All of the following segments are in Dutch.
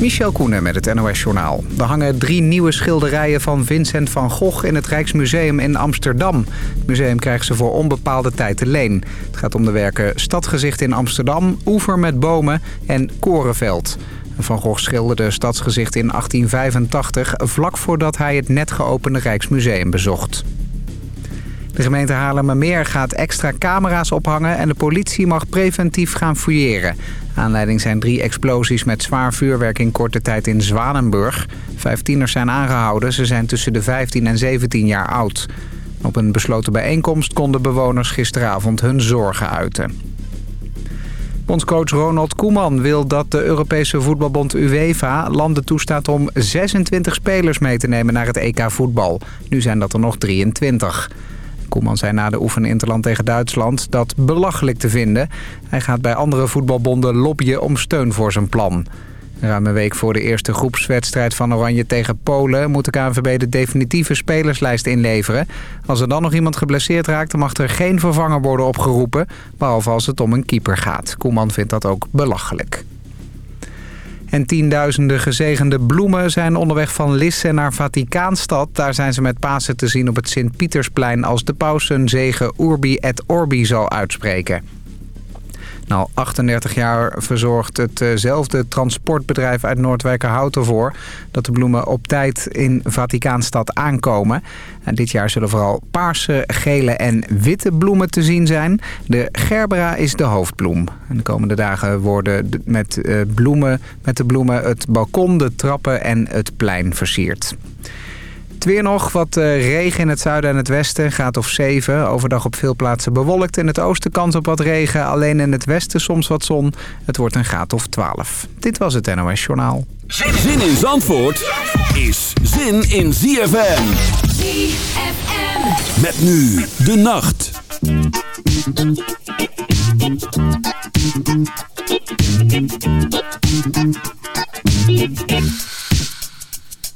Michel Koenen met het NOS-journaal. Er hangen drie nieuwe schilderijen van Vincent van Gogh in het Rijksmuseum in Amsterdam. Het museum krijgt ze voor onbepaalde tijd te leen. Het gaat om de werken Stadgezicht in Amsterdam, Oever met bomen en Korenveld. Van Gogh schilderde Stadsgezicht in 1885, vlak voordat hij het net geopende Rijksmuseum bezocht. De gemeente Haarlemmermeer gaat extra camera's ophangen en de politie mag preventief gaan fouilleren. Aanleiding zijn drie explosies met zwaar vuurwerk in korte tijd in Zwanenburg. Vijftieners zijn aangehouden, ze zijn tussen de 15 en 17 jaar oud. Op een besloten bijeenkomst konden bewoners gisteravond hun zorgen uiten. Bondscoach Ronald Koeman wil dat de Europese voetbalbond UEFA landen toestaat om 26 spelers mee te nemen naar het EK voetbal. Nu zijn dat er nog 23. Koeman zei na de oefeninterland tegen Duitsland dat belachelijk te vinden. Hij gaat bij andere voetbalbonden lobbyen om steun voor zijn plan. Ruim een week voor de eerste groepswedstrijd van Oranje tegen Polen... moet de KNVB de definitieve spelerslijst inleveren. Als er dan nog iemand geblesseerd raakt... mag er geen vervanger worden opgeroepen... behalve als het om een keeper gaat. Koeman vindt dat ook belachelijk. En tienduizenden gezegende bloemen zijn onderweg van Lisse naar Vaticaanstad. Daar zijn ze met Pasen te zien op het Sint-Pietersplein... als de paus zijn zegen Urbi et Orbi zal uitspreken. Nou, 38 jaar verzorgt hetzelfde transportbedrijf uit Noordwijkerhout ervoor... dat de bloemen op tijd in Vaticaanstad aankomen. En dit jaar zullen vooral paarse, gele en witte bloemen te zien zijn. De gerbera is de hoofdbloem. En de komende dagen worden met, uh, bloemen, met de bloemen het balkon, de trappen en het plein versierd. Het weer nog, wat regen in het zuiden en het westen, gaat of 7. Overdag op veel plaatsen bewolkt. In het oosten kans op wat regen, alleen in het westen soms wat zon. Het wordt een graad of 12. Dit was het NOS Journaal. Zin in Zandvoort is zin in ZFM. ZFM. Met nu de nacht.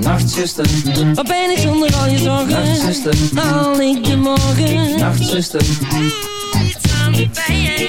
Nachtzuster, Wat ben ik zonder al je zorgen? Nachtzuster, Haal ik de morgen? Nachtzuster, iets aan de pijn.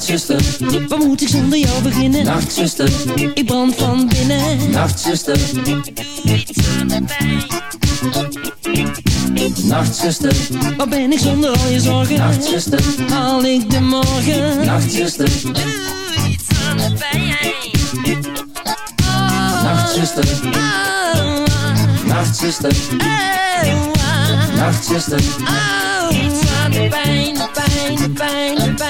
Nachtzuster, waar moet ik zonder jou beginnen? Nachtzuster, ik brand van binnen. Nachtzuster, doe iets aan pijn. Nachtzuster, waar ben ik zonder al je zorgen? Nachtzuster, haal ik de morgen? Nachtzuster, doe iets aan de pijn. Oh. Nachtzuster, oh. Nachtzuster, oh. Nachtzuster, iets de pijn, pijn, de pijn, de pijn.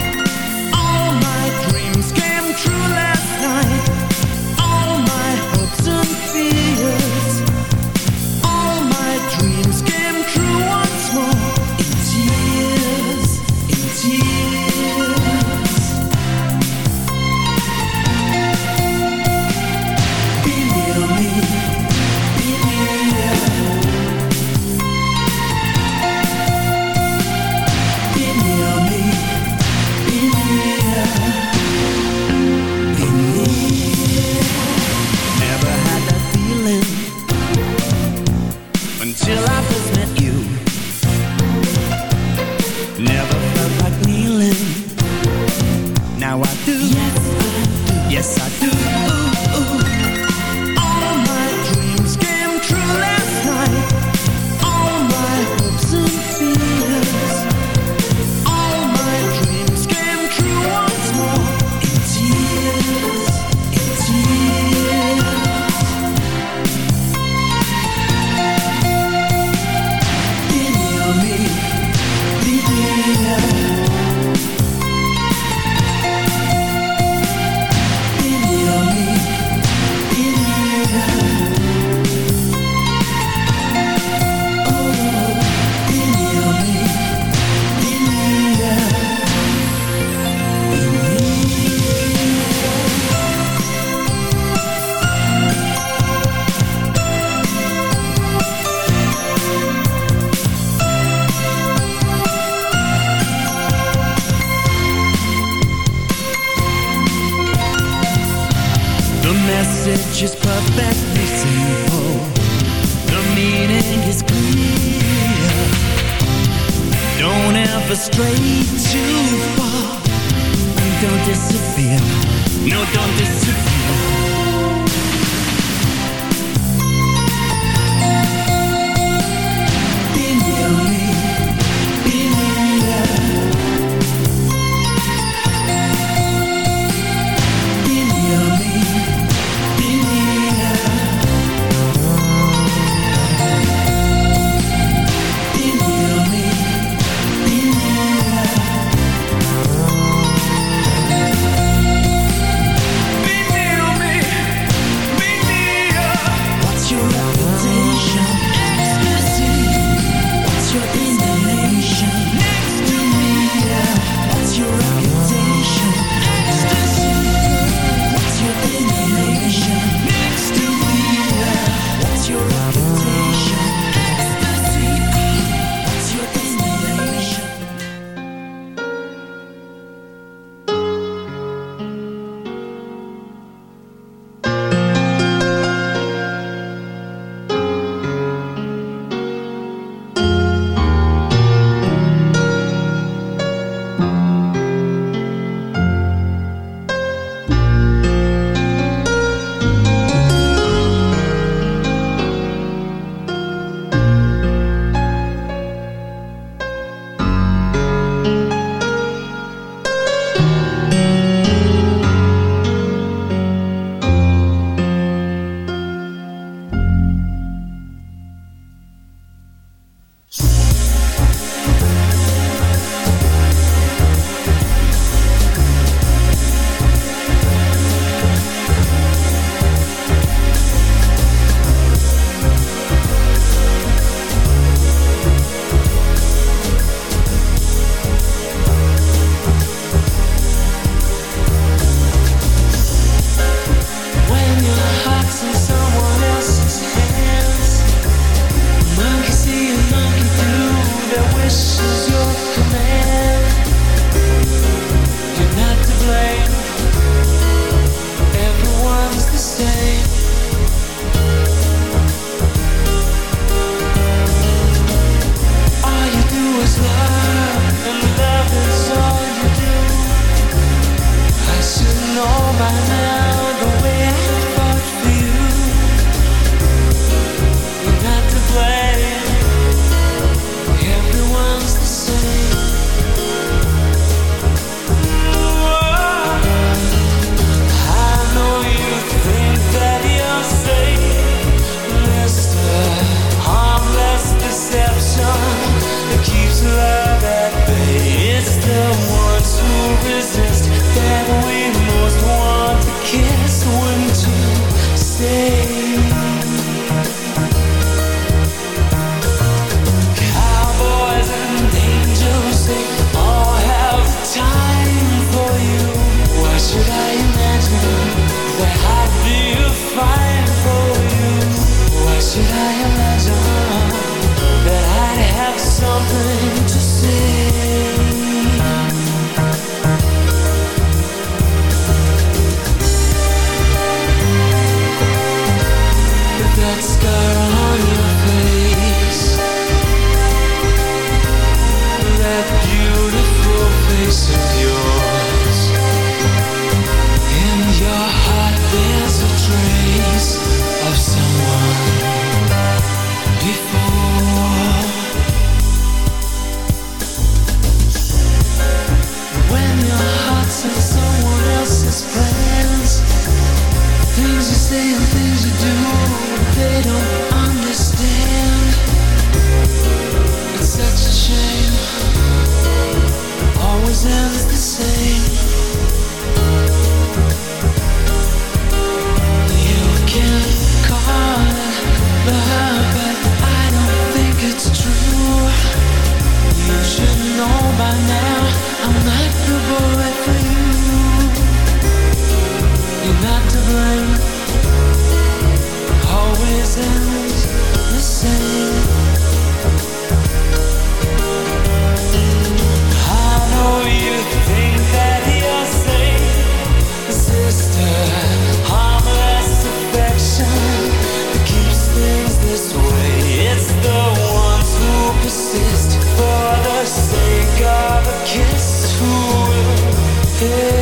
yeah.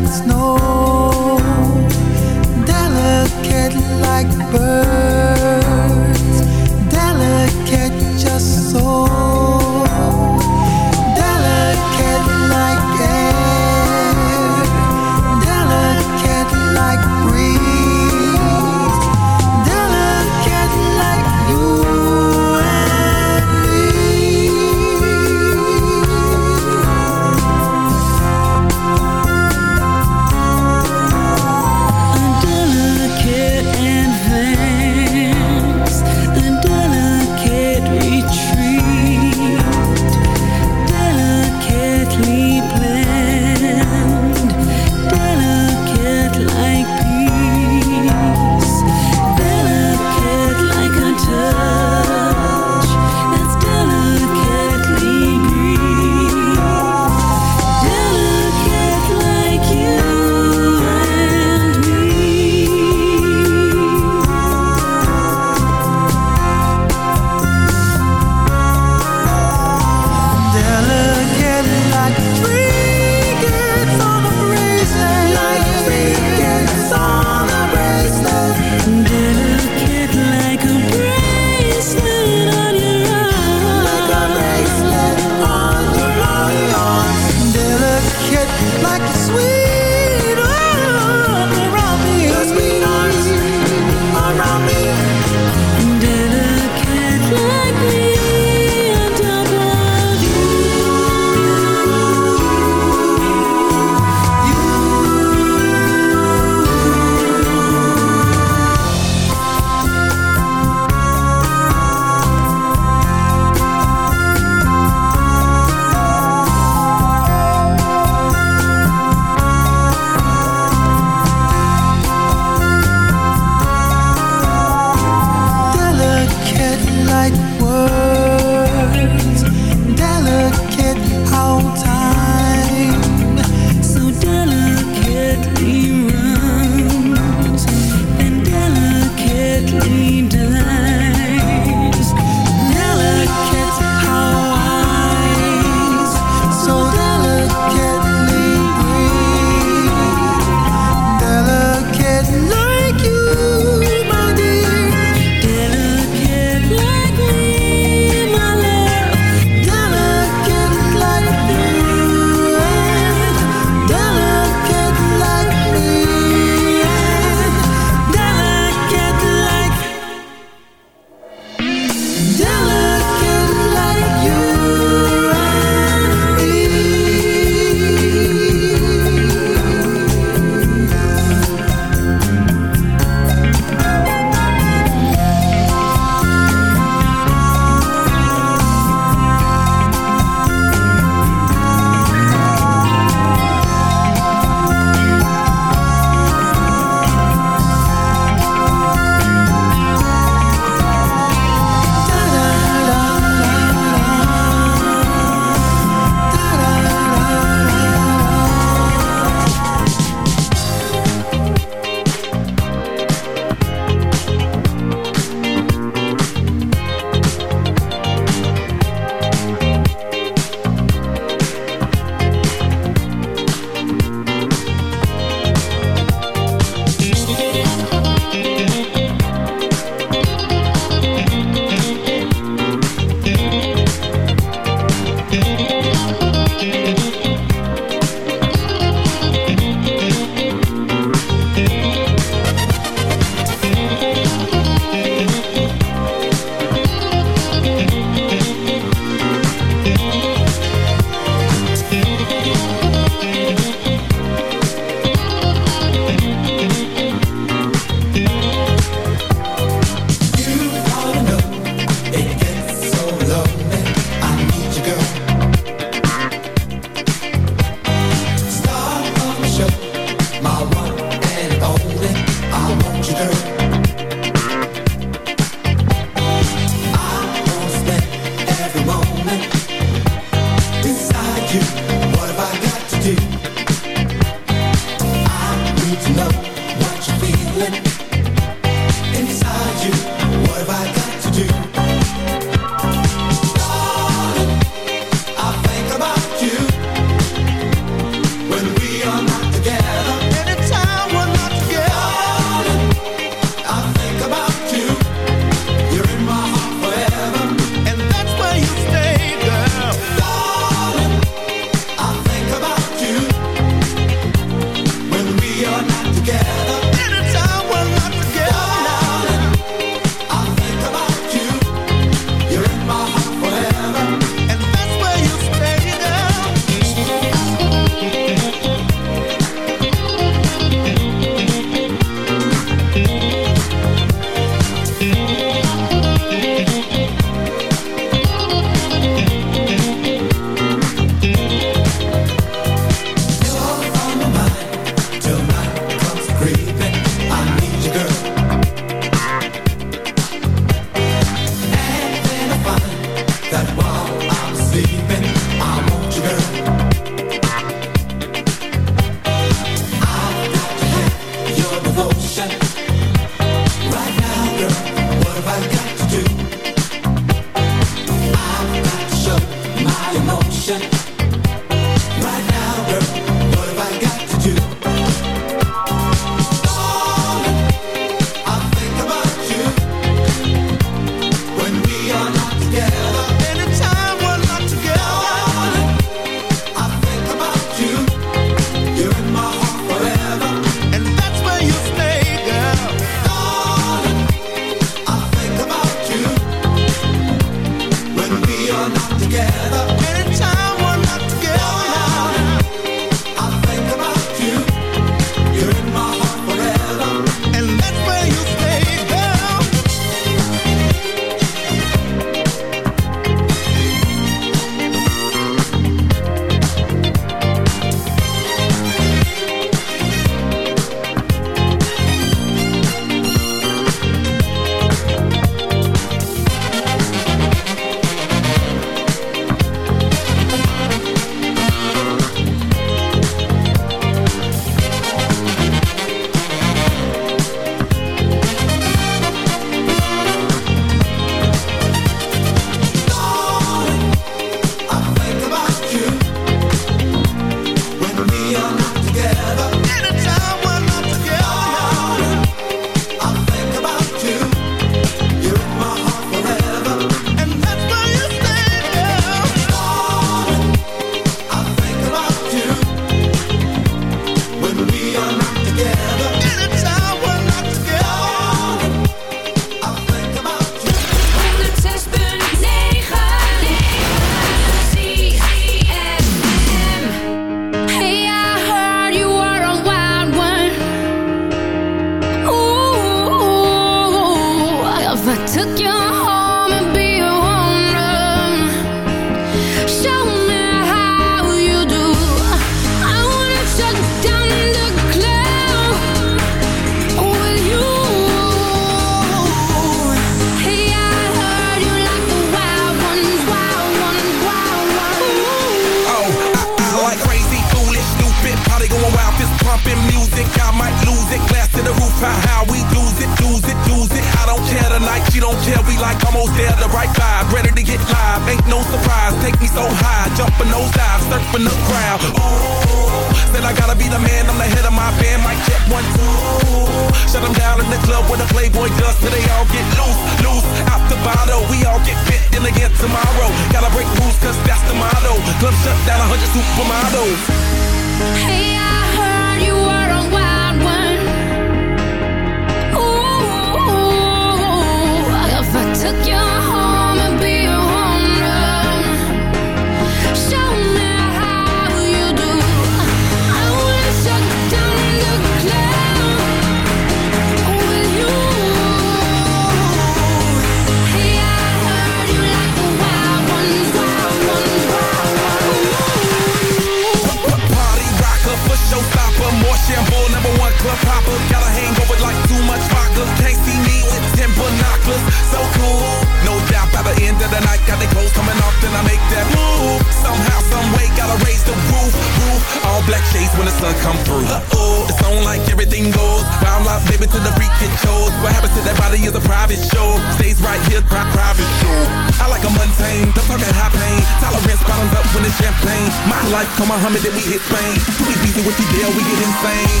private show. Stays right here, pri private show. I like a mundane, the fuck high pain. Tolerance bottoms up when it's champagne. My life, come on, Muhammad, then we hit Spain. Too easy with the deal, we get insane.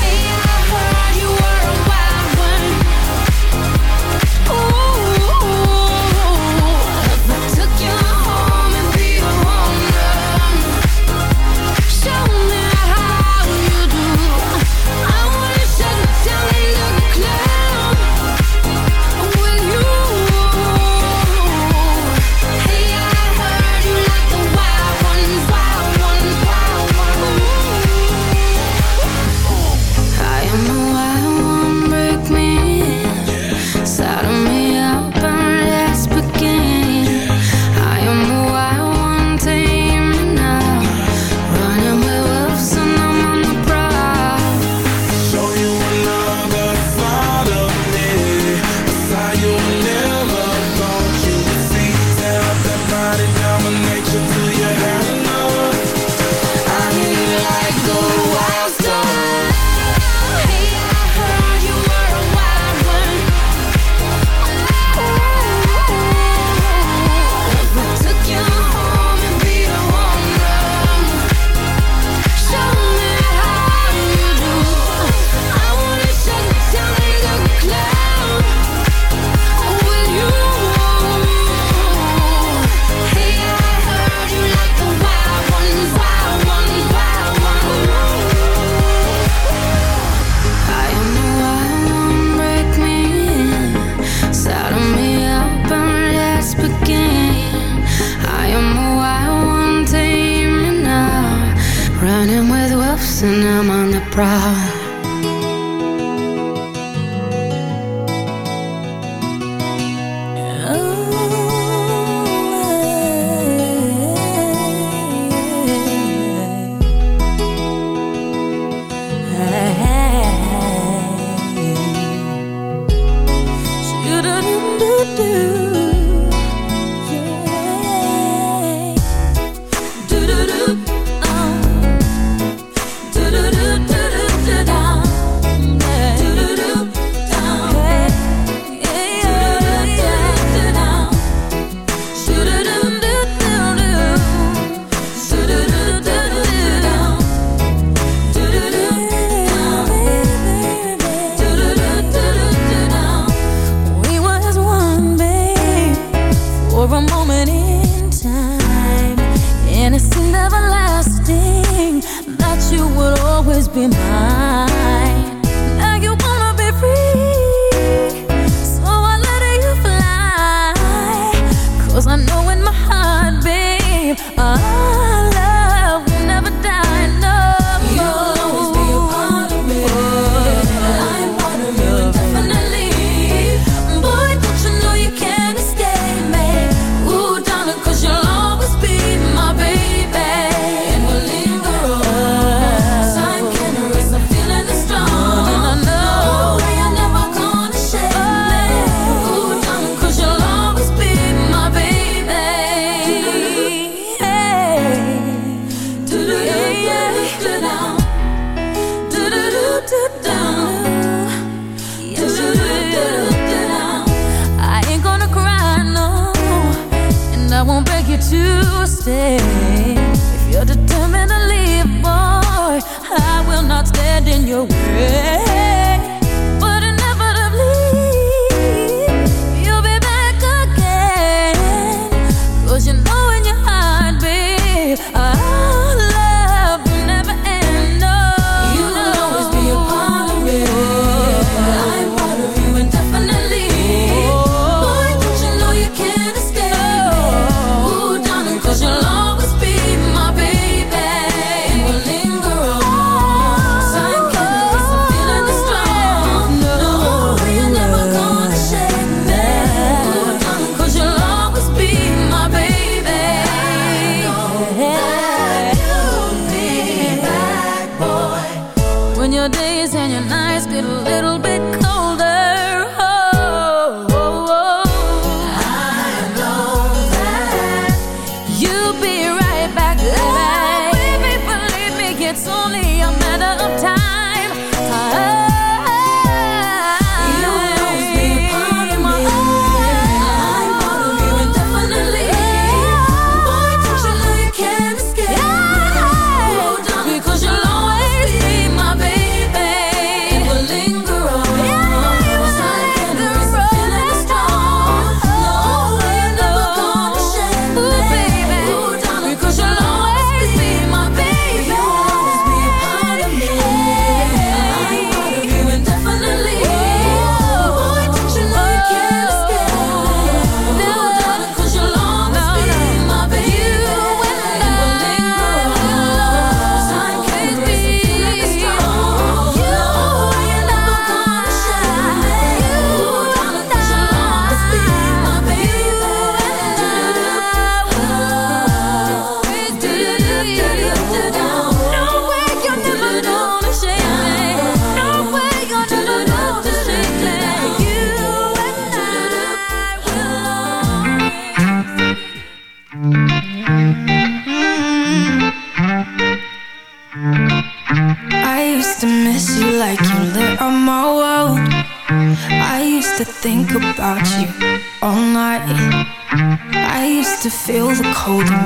Hey. Running with wolves and I'm on the prowl.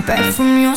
back from your